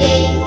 day.